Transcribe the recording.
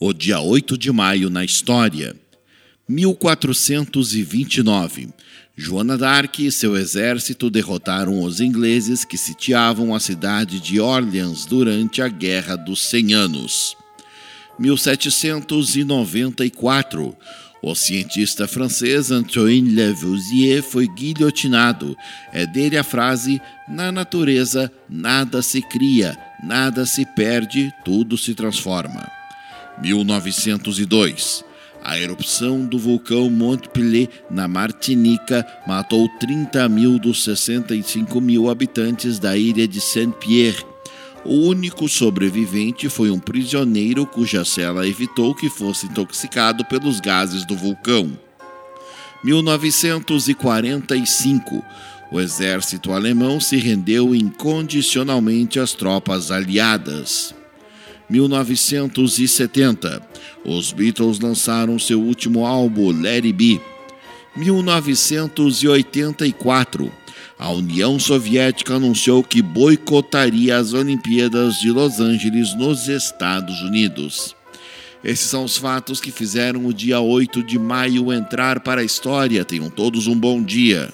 O dia 8 de maio na história. 1429. Joana d'Arc e seu exército derrotaram os ingleses que sitiavam a cidade de Orleans durante a Guerra dos Cem Anos. 1794. O cientista francês Antoine Lavoisier foi guilhotinado. É dele a frase: Na natureza nada se cria, nada se perde, tudo se transforma. 1902. A erupção do vulcão Montpellier, na Martinica, matou 30 mil dos 65 mil habitantes da ilha de Saint-Pierre. O único sobrevivente foi um prisioneiro cuja cela evitou que fosse intoxicado pelos gases do vulcão. 1945. O exército alemão se rendeu incondicionalmente às tropas aliadas. 1970. Os Beatles lançaram seu último álbum, Let It Be. 1984. A União Soviética anunciou que boicotaria as Olimpíadas de Los Angeles nos Estados Unidos. Esses são os fatos que fizeram o dia 8 de maio entrar para a história. Tenham todos um bom dia.